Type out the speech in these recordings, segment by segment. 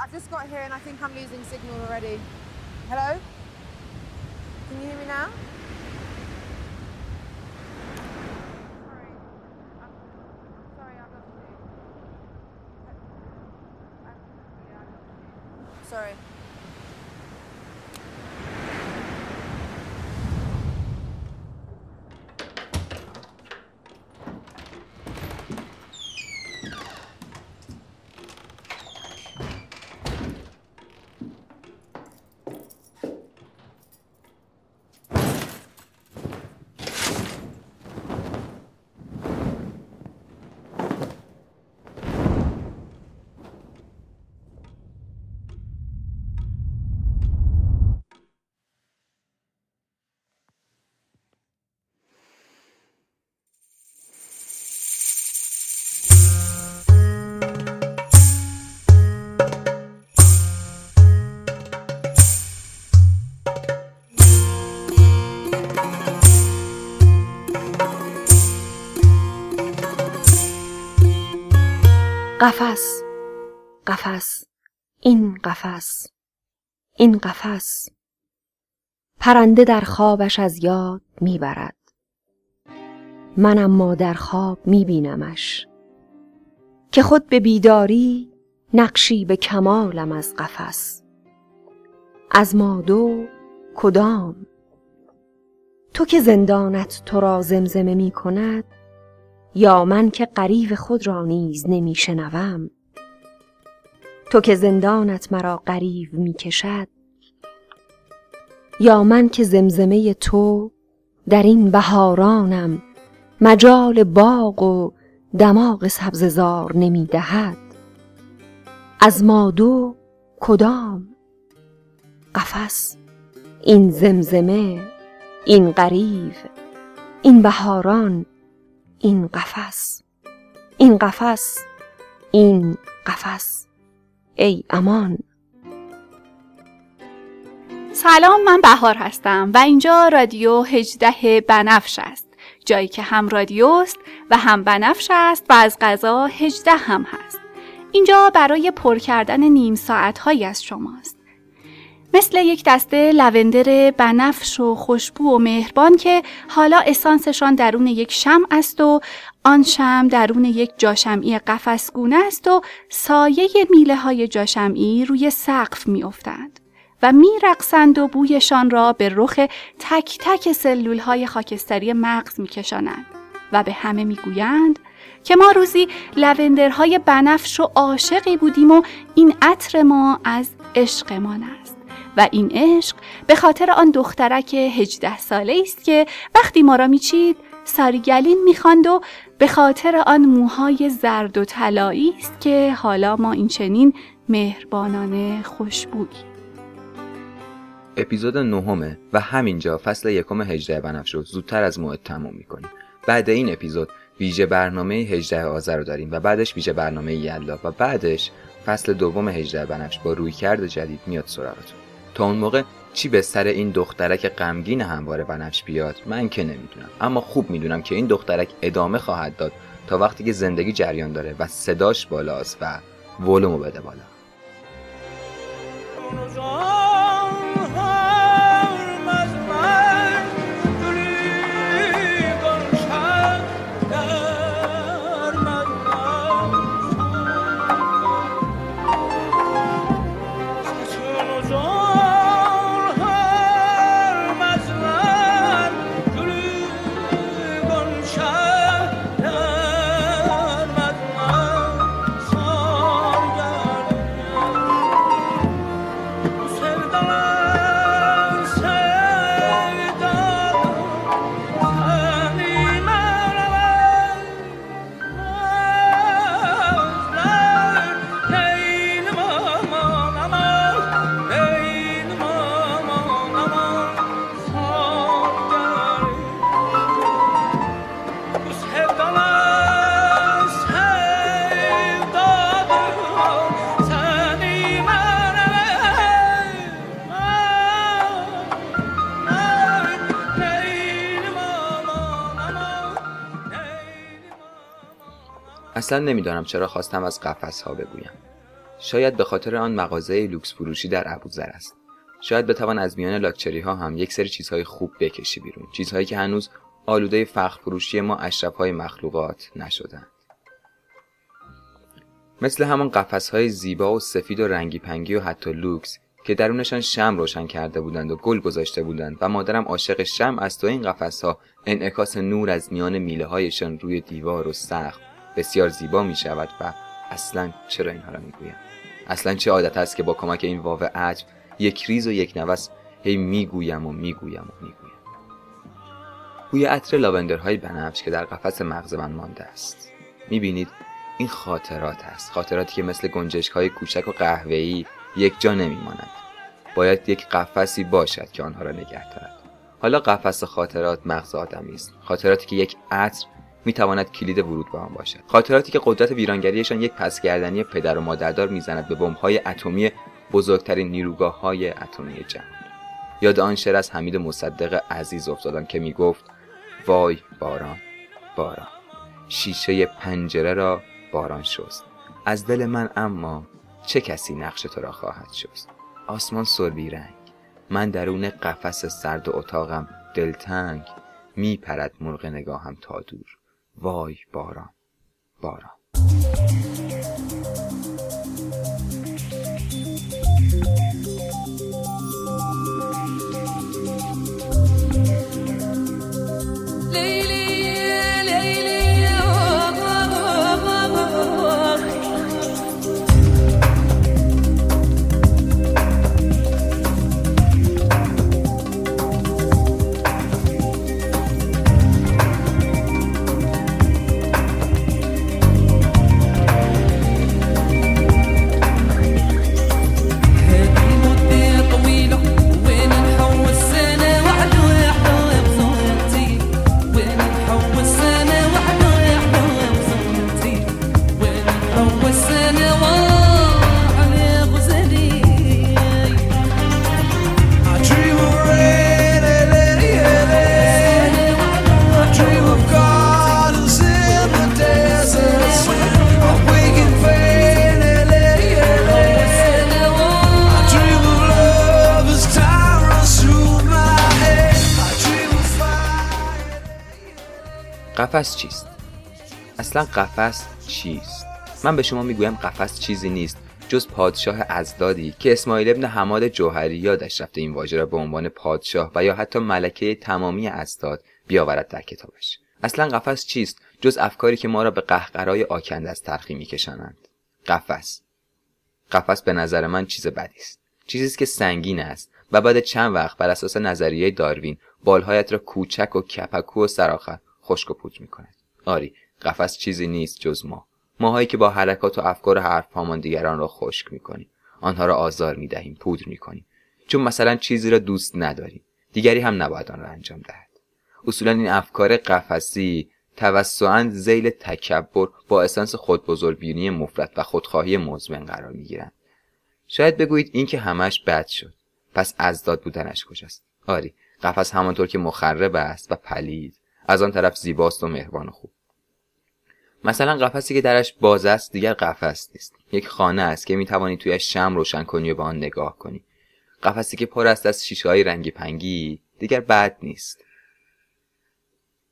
I've just got here and I think I'm losing signal already. Hello? Can you hear me now? قفس. قفس. این قفس. این قفس. پرنده در خوابش از یاد می‌برد. من اما در خواب میبینمش. که خود به بیداری نقشی به کمالم از قفس. از ما دو کدام؟ تو که زندانت تو را زمزمه می کند یا من که غریو خود را نیز نمی شنوم تو که زندانت مرا غریو می کشد یا من که زمزمه تو در این بهارانم مجال باغ و دماغ سبززار نمی دهد از ما دو کدام؟ قفس این زمزمه این غریو این بهاران این قفس. این قفس. این قفس. ای امان. سلام من بهار هستم و اینجا رادیو هجده بنفش است. جایی که هم رادیوست و هم بنفش است و از غذا هجده هم هست. اینجا برای پر کردن نیم ساعت هایی از شماست. مثل یک دسته لوندر بنفش و خوشبو و مهربان که حالا اسانسشان درون یک شم است و آن شم درون یک جاشمعی قفسگونه است و سایه میله های جاشمعی روی سقف می افتند و می رقصند و بویشان را به رخ تک تک سلول های خاکستری مغز می کشانند و به همه می گویند که ما روزی لوندرهای بنفش و عاشقی بودیم و این عطر ما از عشقمان است و این عشق به خاطر آن دخترک هجده ساله است که وقتی ما را میچید ساریگلین می‌خواند و به خاطر آن موهای زرد و طلایی است که حالا ما این چنین مهربانانه خوشبویی. اپیزود نهمه و همینجا فصل یکم هجده بنفش رو زودتر از موعد تموم می‌کنیم. بعد این اپیزود ویژه برنامه هجده آذر رو داریم و بعدش ویژه برنامه یلا و بعدش فصل دوم هجده بنفش با رویکرد جدید میاد سراغتون. اون موقع چی به سر این دخترک غمگین همواره بنفش بیاد؟ من که نمی‌دونم. اما خوب می‌دونم که این دخترک ادامه خواهد داد تا وقتی که زندگی جریان داره و صداش بالاست و ولومو بده بالا. اصلا نمی‌دانم چرا خواستم از قفس ها بگویم. شاید به خاطر آن مغازه لوکس فروشی در ابوذر است. شاید بتوان از میان لاکچری ها هم یک سری چیزهای خوب بکشی بیرون. چیزهایی که هنوز آلوده فخر فروشی ما اشرف های مخلوقات نشدند. مثل همان قفس های زیبا و سفید و رنگی پنگی و حتی لوکس که درونشان شمع روشن کرده بودند و گل گذاشته بودند و مادرم عاشق شمع است و این قفس ها انعکاس نور از میان میله هایشان روی دیوار و سقف بسیار زیبا می شود و اصلا چرا اینها را می‌گویم اصلا چه عادت است که با کمک این واو عجب یک ریز و یک نوس هی می‌گویم و می‌گویم و می‌گویم بوی عطر لاوندرهای بنفش که در قفس مغز من مانده است. می‌بینید این خاطرات است. خاطراتی که مثل گنجشک های کوچک و قهوه‌ای یک جا نمیمانند باید یک قفسی باشد که آنها را نگه دارد. حالا قفس خاطرات مغز آدمی است. خاطراتی که یک عطر می‌تواند کلید ورود به آن باشد. خاطراتی که قدرت ویرانگریشان یک پسگردنی پدر و مادردار می‌زند به بمب‌های اتمی بزرگترین نیروگاه های اتمی جهان. یاد آن شعر از حمید مصدق عزیز افتادم که می‌گفت وای باران باران شیشه پنجره را باران شست. از دل من اما چه کسی نقش تو را خواهد شست؟ آسمان سربی رنگ من درون قفس سرد و اتاقم دلتنگ میپرد مرغ نگاهم تا دور. وای باران. باران. قفس چیست؟ اصلا قفس چیست؟ من به شما می‌گویم قفس چیزی نیست جز پادشاه ازدادی که اسماعیل ابن حماد جوهری یادش رفته این واژه را به عنوان پادشاه و یا حتی ملکه تمامی ازداد بیاورد در کتابش. اصلا قفس چیست؟ جز افکاری که ما را به قهقرای آکند از ترخی میکشانند. قفس. قفس به نظر من چیز بدی است. چیزی که سنگین است و بعد چند وقت بر اساس نظریه داروین بالهایت را کوچک و کپکو و سراخر خشک و پودر می‌کند آری قفس چیزی نیست جز ما. ماهایی که با حرکات و افکار و حرفهامان دیگران را خشک می‌کنیم. آنها را آزار می‌دهیم پودر می‌کنیم. چون مثلا چیزی را دوست نداریم. دیگری هم نباید آن را انجام دهد. اصولا این افکار قفسی توسعا زیل تکبر با اسانس خودبزرگبینی مفرد و خودخواهی مزمن قرار می‌گیرند. شاید بگویید این که همش بد شد. پس ازداد بودنش کجاست؟ آری قفس همانطور که مخرب است و پلید. از آن طرف زیباست و مهربان و خوب. مثلا قفسی که درش باز است دیگر قفس نیست. یک خانه است که می‌توانی توی شم روشن کنی و به آن نگاه کنی. قفسی که پر است از شیشه های رنگی پنگی دیگر بد نیست.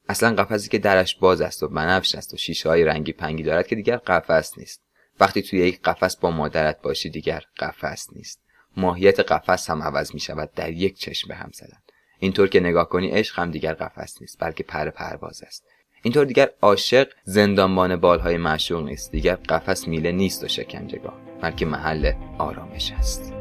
اصلا قفسی که درش باز است و بنفش است و شیشه های رنگی پنگی دارد که دیگر قفس نیست. وقتی توی یک قفس با مادرت باشی دیگر قفس نیست. ماهیت قفس هم عوض می شود در یک چشم به هم زدن اینطور که نگاه کنی عشق هم دیگر قفس نیست بلکه پر پرواز است. اینطور دیگر عاشق زندانبان بالهای معشوق نیست دیگر قفس میله نیست و شکنجهگاه بلکه محل آرامش است.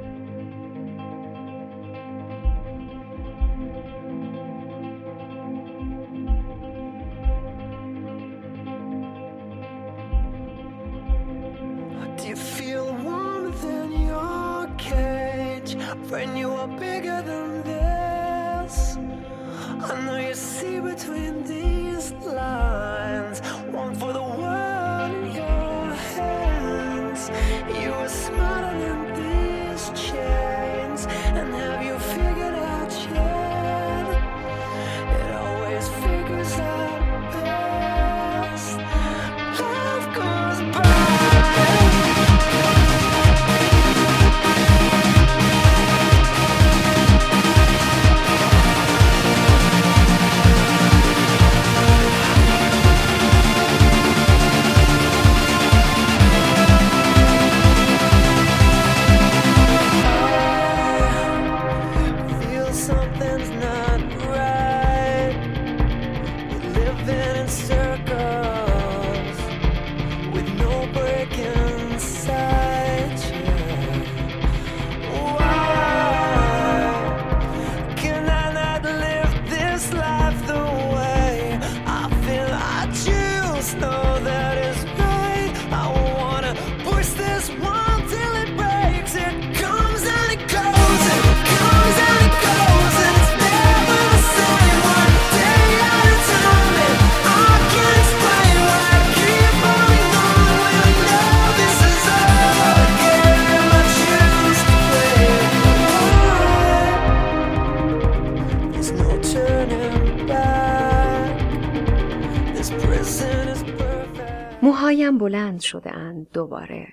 بلند شده اند دوباره.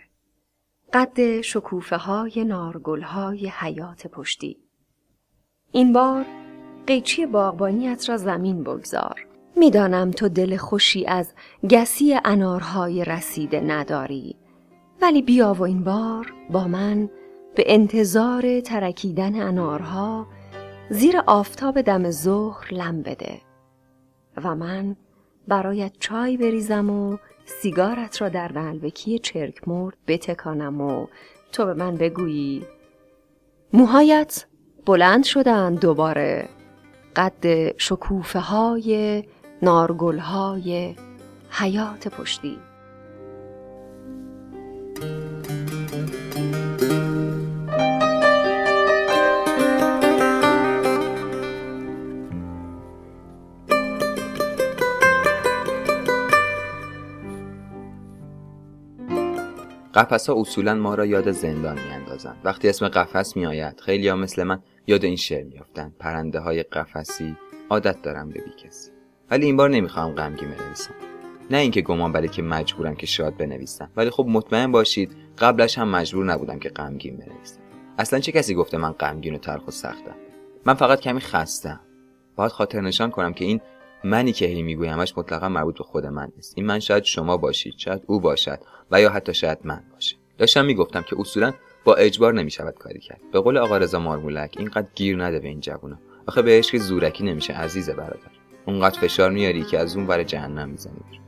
قد شکوفه های نارگل های حیات پشتی. این بار قیچی باغبانیت را زمین بگذار. می‌دانم تو دل خوشی از گسی انارهای رسیده نداری. ولی بیا و این بار با من به انتظار ترکیدن انارها زیر آفتاب دم ظهر لم بده و من برایت چای بریزم و سیگارت را در نلبکی چرک مرد بتکانم و تو به من بگویی. موهایت بلند شدن دوباره. قد شکوفه های نارگل های حیات پشتی. قفس ها اصولا ما را یاد زندان میاندازند. وقتی اسم قفس میآید خیلی ها مثل من یاد این شعر میافتند. پرنده های قفسی عادت دارم به بی کسی. ولی این بار نمی‌خواهم غمگین بنویسم. نه اینکه گمان بده که مجبورم که شاد بنویسم. ولی خب مطمئن باشید قبلش هم مجبور نبودم که غمگین بنویسم. اصلا چه کسی گفته من غمگین و تلخ و سختم؟ من فقط کمی خستم باید خاطر نشان کنم که این منی که هی میگویمش مطلقا مربوط به خود من نیست. این من شاید شما باشید شاید او باشد و یا حتی شاید من باشه داشتم می‌گفتم که اصولا با اجبار نمی‌شود کاری کرد. به قول آقا رضا مارمولک اینقدر گیر نده به این جوونا. آخه به عشق زورکی نمیشه عزیز برادر. اونقدر فشار میاری که از اون ور جهنم می‌زنی.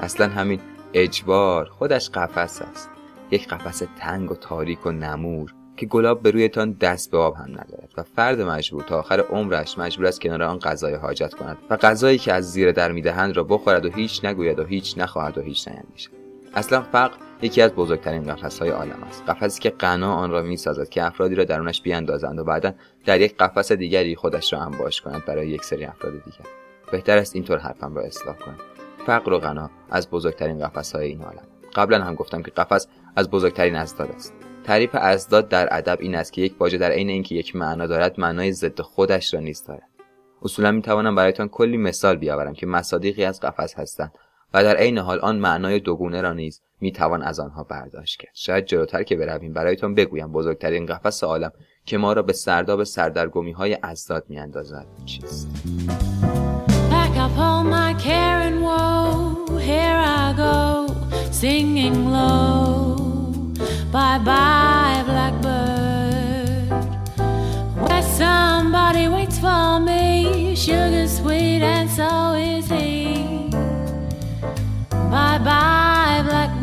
اصلا همین اجبار خودش قفس است. یک قفس تنگ و تاریک و نمور. که گلاب به رویتان دست به آب هم ندارد و فرد مجبور تا آخر عمرش مجبور است کنار آن غذای حاجت کند و غذایی که از زیر در می‌دهند را بخورد و هیچ نگوید و هیچ نخواهد و هیچ نیندیشد. اصلا فقر یکی از بزرگترین قفس های عالم است. قفسی که غنا آن را می‌سازد که افرادی را درونش بیاندازند و بعدا در یک قفس دیگری خودش را انباش کند برای یک سری افراد دیگر. بهتر است اینطور حرفم را اصلاح کنم. فقر و غنا از بزرگترین قفس های این عالم. قبلا هم گفتم که قفس از بزرگترین ازداد است. تعریف ازداد در ادب این است که یک واژه در عین اینکه یک معنا دارد معنای ضد خودش را نیست دارد. اصولا می توانم برایتان کلی مثال بیاورم که مصادیقی از قفس هستند و در عین حال آن معنای دوگونه را نیز می توان از آنها برداشت کرد. شاید جلوتر که برویم برایتان بگویم بزرگترین قفس عالم که ما را به سرداب سردرگمی های ازداد می اندازد چیست؟ Singing low. Bye bye, blackbird. Where somebody waits for me, sugar sweet, and so is he. Bye bye, blackbird.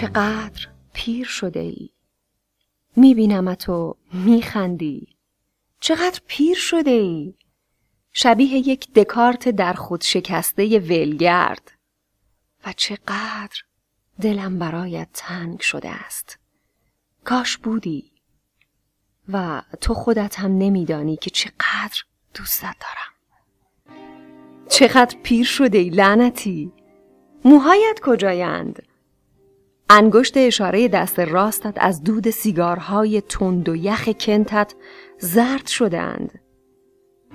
چقدر پیر شده ای میبینمت و میخندی. چقدر پیر شده ای شبیه یک دکارت در خود شکسته ولگرد. و چقدر دلم برایت تنگ شده است. کاش بودی. و تو خودت هم نمیدانی که چقدر دوستت دارم. چقدر پیر شده ای لعنتی. موهایت کجایند؟ انگشت اشاره دست راستت از دود سیگارهای تند و یخ کنتت زرد شدهاند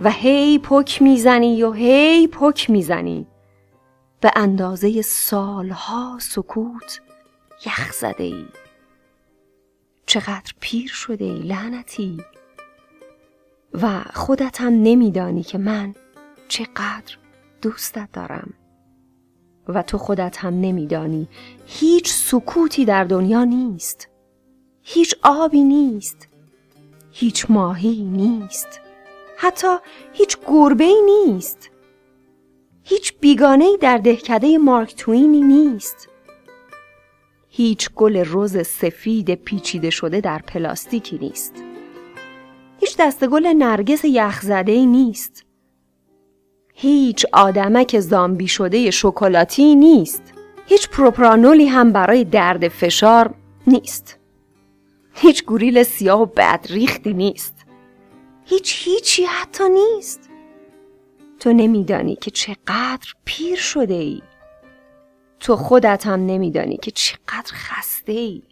و هی پک می‌زنی و هی پک می‌زنی. به اندازه سالها سکوت یخ زده ای. چقدر پیر شده ای لعنتی. و خودت هم نمیدانی که من چقدر دوستت دارم. و تو خودت هم نمیدانی. هیچ سکوتی در دنیا نیست. هیچ آبی نیست. هیچ ماهی نیست. حتی هیچ گربه نیست. هیچ بیگانه در دهکده مارک توینی نیست. هیچ گل رز سفید پیچیده شده در پلاستیکی نیست. هیچ دسته گل نرگس یخزده نیست. هیچ آدمک زامبی شده شکلاتی نیست. هیچ پروپرانولی هم برای درد فشار نیست. هیچ گوریل سیاه و بدریختی نیست. هیچ هیچی حتی نیست. تو نمیدانی که چقدر پیر شده ای. تو خودت هم نمیدانی که چقدر خسته ای.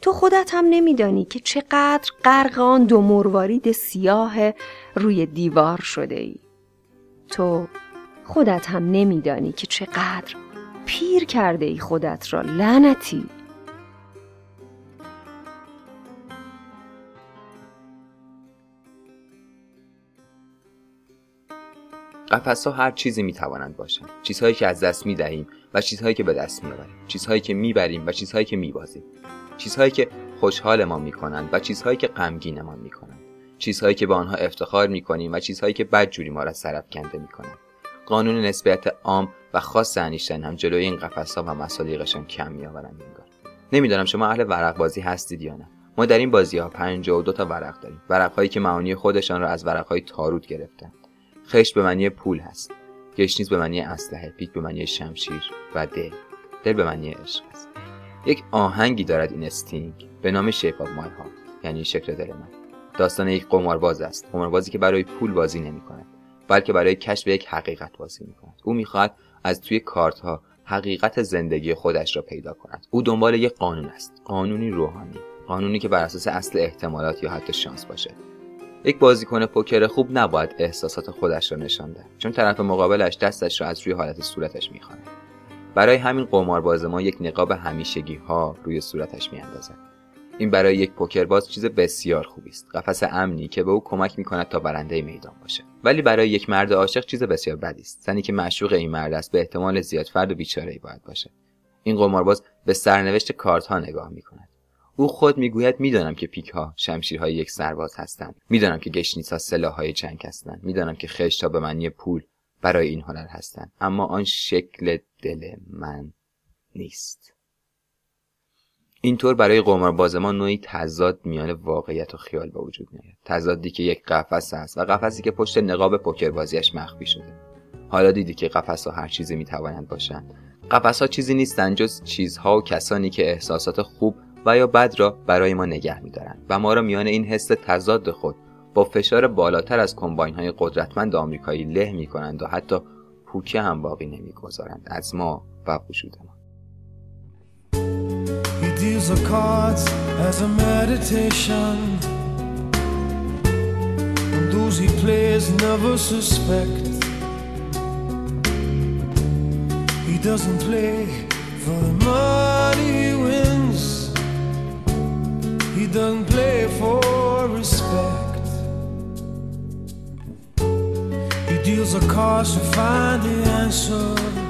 تو خودت هم نمیدانی که چقدر غرق آن دو مروارید سیاه روی دیوار شده ای. تو خودت هم نمیدانی که چقدر پیر کرده ای خودت را. لعنتی. قفس ها هر چیزی می توانند باشند. چیزهایی که از دست می دهیم و چیزهایی که به دست می آوریم چیزهایی که می بریم و چیزهایی که می بازیم چیزهایی که خوشحالمان می کنند و چیزهایی که غمگینمان می کنند چیزهایی که به آنها افتخار می کنیم و چیزهایی که بدجوری ما را سرف کنده می کنند قانون نسبیت عام و خاص انیشتین هم جلوی این قفس ها و مصادیقشان کم می آورند انگار. نمی‌دانم شما اهل ورق بازی هستید یا نه. ما در این بازی ها 52 تا ورق داریم. ورق هایی که معانی خودشان را از ورق های تاروت گرفتند. خشت به معنی پول هست. گشنیز به معنی اسلحه پیک به معنی شمشیر و دل. دل به معنی عشق است. یک آهنگی دارد این استینگ به نام Shape of My Heart یعنی شکل دل من. داستان یک قمارباز است. قماربازی که برای پول بازی نمی کند بلکه برای کشف یک حقیقت بازی می کند او می‌خواهد از توی کارت ها حقیقت زندگی خودش را پیدا کند. او دنبال یک قانون است. قانونی روحانی. قانونی که بر اساس اصل احتمالات یا حتی شانس باشد یک بازیکن پوکر خوب نباید احساسات خودش را نشان دهد چون طرف مقابلش دستش را از روی حالت صورتش می‌خواند. برای همین قمارباز ما یک نقاب همیشگی ها روی صورتش میاندازد. این برای یک پوکرباز چیز بسیار خوبی است. قفس امنی که به او کمک می‌کند تا برنده میدان باشد ولی برای یک مرد عاشق چیز بسیار بدی است. زنی که معشوق این مرد است به احتمال زیاد فرد و بیچاره باید باشد این قمارباز به سرنوشت کارت ها نگاه می‌کند. او خود می‌گوید می‌دانم که پیک ها شمشیرهای یک سرباز هستند. می‌دانم که گشنیس ها سلاحهای جنگ هستند. می‌دانم که خشت ها به معنی پول برای این هنر هستند. اما آن شکل دل من نیست. اینطور برای قمارباز ما نوعی تضاد میان واقعیت و خیال به وجود میآید تضادی که یک قفس است و قفسی که پشت نقاب پوکربازیش مخفی شده. حالا دیدی که قفس ها هر چیزی می‌توانند باشند. قفس ها چیزی نیستند جز چیزها و کسانی که احساسات خوب و یا بد را برای ما نگه میدارند و ما را میان این حس تضاد خود با فشار بالاتر از کمباین های قدرتمند آمریکایی له می کنند و حتی پوکه هم باقی نمی‌گذارند از ما و وجود deals the cards as a meditation. And those he plays never suspect. He doesn't play for the money he wins. He doesn't play for respect. He deals the cards to find the answer.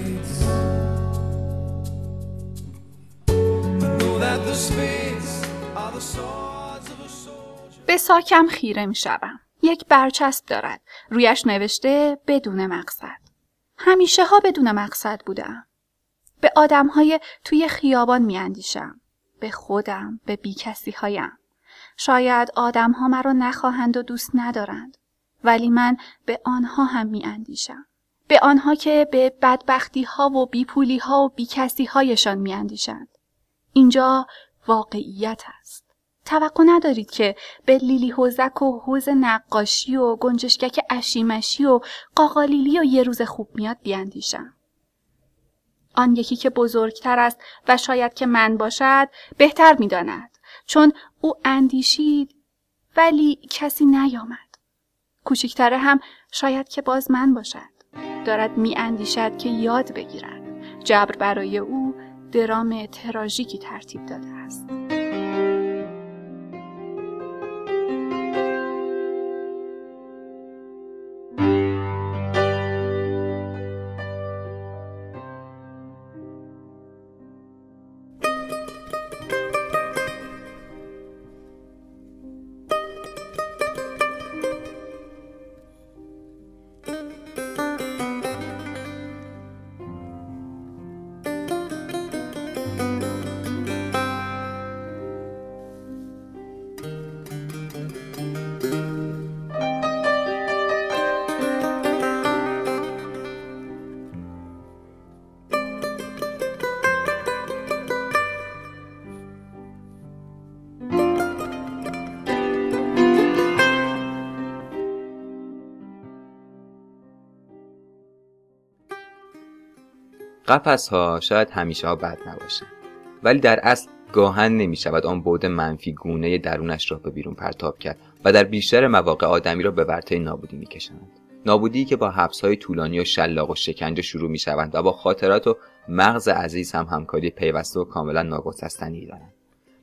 به ساکم خیره می شوم. یک برچسب دارد. رویش نوشته بدون مقصد. همیشه ها بدون مقصد بودم. به آدم های توی خیابان می اندیشم. به خودم، به بیکسی هایم. شاید آدم ها مرا نخواهند و دوست ندارند. ولی من به آنها هم می اندیشم. به آنها که به بدبختی ها و بیپولی ها و بیکسی هایشان می اندیشند. اینجا واقعیت است. توقع ندارید که به لیلی حوزک و حوز نقاشی و گنجشکک اشیمشی و قاقالیلی و یه روز خوب میاد بیاندیشم. آن یکی که بزرگتر است و شاید که من باشد بهتر می‌داند چون او اندیشید ولی کسی نیامد. کوچکتره هم شاید که باز من باشد. دارد می اندیشد که یاد بگیرد. جبر برای او درام تراژیکی ترتیب داده است. قفس ها شاید همیشه ها بد نباشند ولی در اصل گاهن نمی شود آن بود منفی گونه درونش را به بیرون پرتاب کرد و در بیشتر مواقع آدمی را به ورطه نابودی می کشند. نابودی که با حبس های طولانی و شلاق و شکنجه شروع می شوند و با خاطرات و مغز عزیز هم همکاری پیوسته و کاملا ناگسستنی دارند.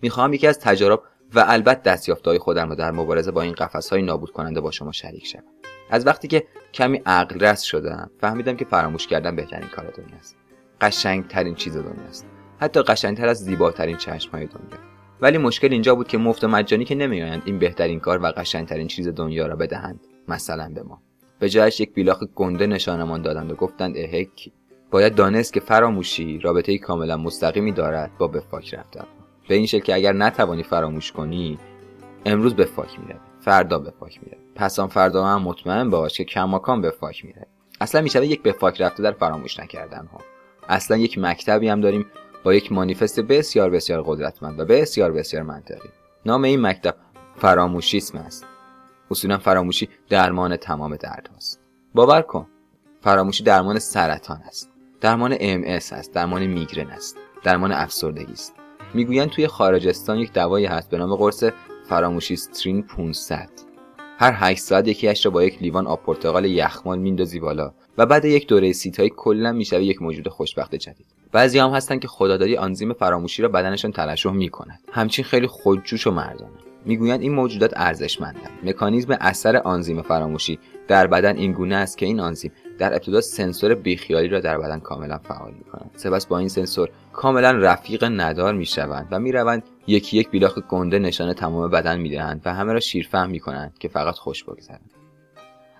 می‌خواهم یکی از تجارب و البته دستیافتهای خودم را در مبارزه با این قفس های نابود کننده با شما شریک شوم. از وقتی که کمی عقل رس شدم فهمیدم که فراموش کردن بهترین کار دنیاست. قشنگترین چیز دنیاست حتی قشنگتر از زیباترین چشم های دنیا. ولی مشکل اینجا بود که مفت و مجانی که نمیآیند این بهترین کار و قشنگترین چیز دنیا را بدهند مثلا به ما. به جایش یک بیلاخ گنده نشانمان دادند و گفتند اهک باید دانست که فراموشی رابطه کاملا مستقیمی دارد با به فاک رفتن. به این شکل که اگر نتوانی فراموش کنی امروز به فاک میره فردا به فاک میره پس آن فردا هم مطمئن باش که کماکان به فاک میره اصلا می‌شود یک به فاک رفته در فراموش نکردن ها اصلا یک مکتبی هم داریم با یک مانیفست بسیار بسیار قدرتمند و بسیار بسیار منطقی. نام این مکتب فراموشیسم است. اصولا فراموشی درمان تمام درد است باور کن فراموشی درمان سرطان است. درمان ام است درمان میگرن است درمان افسردگی است. می‌گویند توی خارجستان یک دوایی هست به نام قرص فراموشی استرین 500 هر 8 ساعت یکیش را با یک لیوان آب پرتقال یخمال میندازی بالا. و بعد یک دوره سیتایی کلا می‌شوه یک موجود خوشبخت جدید. بعضی هم هستن که خدادادی آنزیم فراموشی را بدنشان ترشح می‌کند. همچین خیلی خودجوش و مردانه. می‌گویند این موجودات ارزشمندند. مکانیزم اثر آنزیم فراموشی در بدن این گونه است که این آنزیم در ابتدا سنسور بیخیالی را در بدن کاملا فعال می‌کنند سپس با این سنسور کاملا رفیق ندار می‌شوند و می‌روند یکی یک بیلاخ گنده نشان تمام بدن می‌دهند و همه را شیرفهم می‌کنند که فقط خوش بگذرند.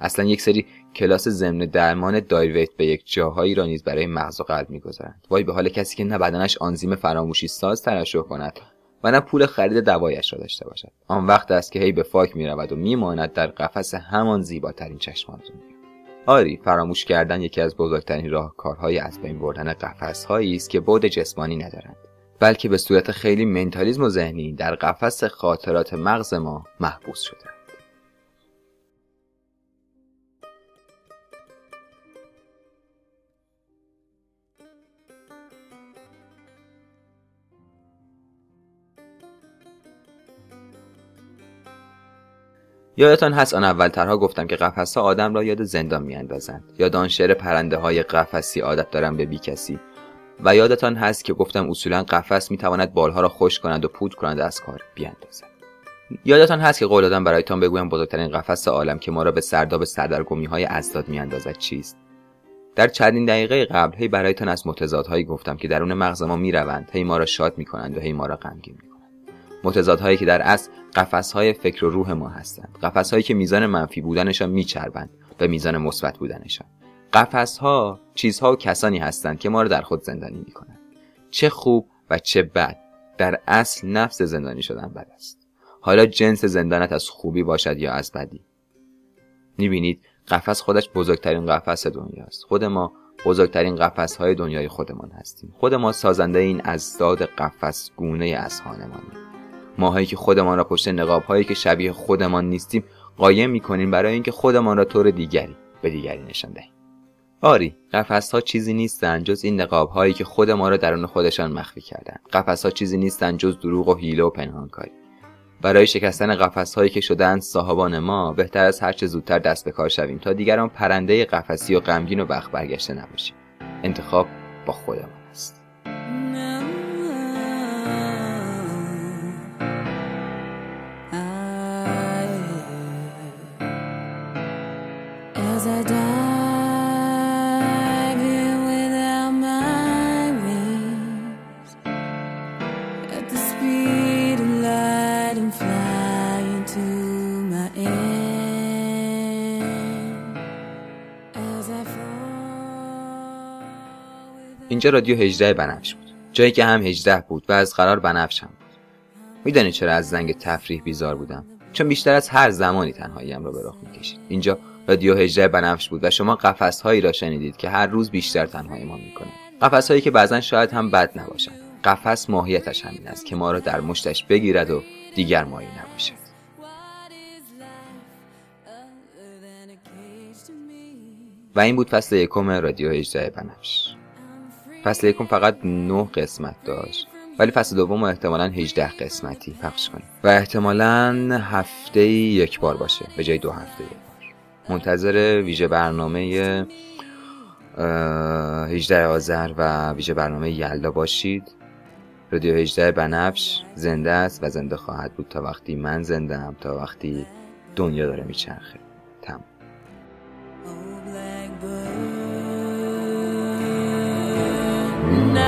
اصلا یک سری کلاس ضمن درمان دایرویت به یک جاهایی را نیز برای مغز و قلب می‌گذارند. وای به حال کسی که نه بدنش آنزیم فراموشی ساز ترشح کند و نه پول خرید دوایش را داشته باشد. آن وقت است که هی به فاک می‌رود و میماند در قفس همان زیباترین چشمان دنیا. آری فراموش کردن یکی از بزرگترین راهکارهای از بین بردن قفس هایی است که بود جسمانی ندارند بلکه به صورت خیلی منتالیزم و ذهنی در قفس خاطرات مغز ما محبوس شده یادتان هست آن اولترها گفتم که قفسها آدم را یاد زندان میاندازند. یاد آن شعر پرنده های قفسی عادت دارم به بی کسی. و یادتان هست که گفتم اصولا قفس می‌تواند بالها را خوش کند و پود کند از کار بیاندازد. یادتان هست که قول دادم برایتان بگویم بزرگترین قفس عالم که ما را به سرداب سردرگمی های ازداد میاندازد چیست؟ در چندین دقیقه قبل هی برایتان از متضادهایی گفتم که درون مغز ما می‌روند. هی ما را شاد می‌کنند و هی ما را غمگین متضادهایی که در اصل قفسهای فکر و روح ما هستند. قفسهایی که میزان منفی بودنشان میچربند به میزان مثبت بودنشان. قفسها چیزها و کسانی هستند که ما را در خود زندانی می‌کنند. چه خوب و چه بد. در اصل نفس زندانی شدن بد است. حالا جنس زندانت از خوبی باشد یا از بدی؟ می‌بینید قفس خودش بزرگترین قفس دنیاست. خود ما بزرگترین قفس های دنیای خودمان هستیم. خود ما سازنده این ازداد قفس گونه از خانمانیم ماهایی که خودمان را پشت نقاب هایی که شبیه خودمان نیستیم قایم می‌کنیم برای اینکه خودمان را طور دیگری به دیگری نشان دهیم. آری قفس ها چیزی نیستند جز این نقاب هایی که خود ما را درون خودشان مخفی کردند قفس ها چیزی نیستند جز دروغ و حیله و پنهانکاری. برای شکستن قفس هایی که شدند صاحبان ما بهتر از هرچه زودتر دست به کار شویم تا دیگران پرنده قفسی و غمگین و بخت برگشته نباشیم. انتخاب با خودمان. اینجا رادیو 18 بنفش بود. جایی که هم 18 بود و از قرار بنفش هم بود. میدانی چرا از زنگ تفریح بیزار بودم؟ چون بیشتر از هر زمانی تنهاییم را به رخ می‌کشید. اینجا رادیو 18 بنفش بود و شما قفس هایی را شنیدید که هر روز بیشتر تنهایمان می‌کنه. قفس هایی که بعضا شاید هم بد نباشند. قفس ماهیتش همین است که ما را در مشتش بگیرد و دیگر مایی نباشد. و این بود فصل یکم رادیو 18 بنفش. فصل یکم فقط 9 قسمت داشت ولی فصل دوم احتمالا 18 قسمتی پخش کنیم. و احتمالا هفته یک بار باشه به جای دو هفته منتظر ویژه برنامه اه، 18 آذر و ویژه برنامه یلدا باشید. رادیو 18 بنفش زنده است و زنده خواهد بود تا وقتی من زنده ام تا وقتی دنیا داره میچرخه. تمام. Now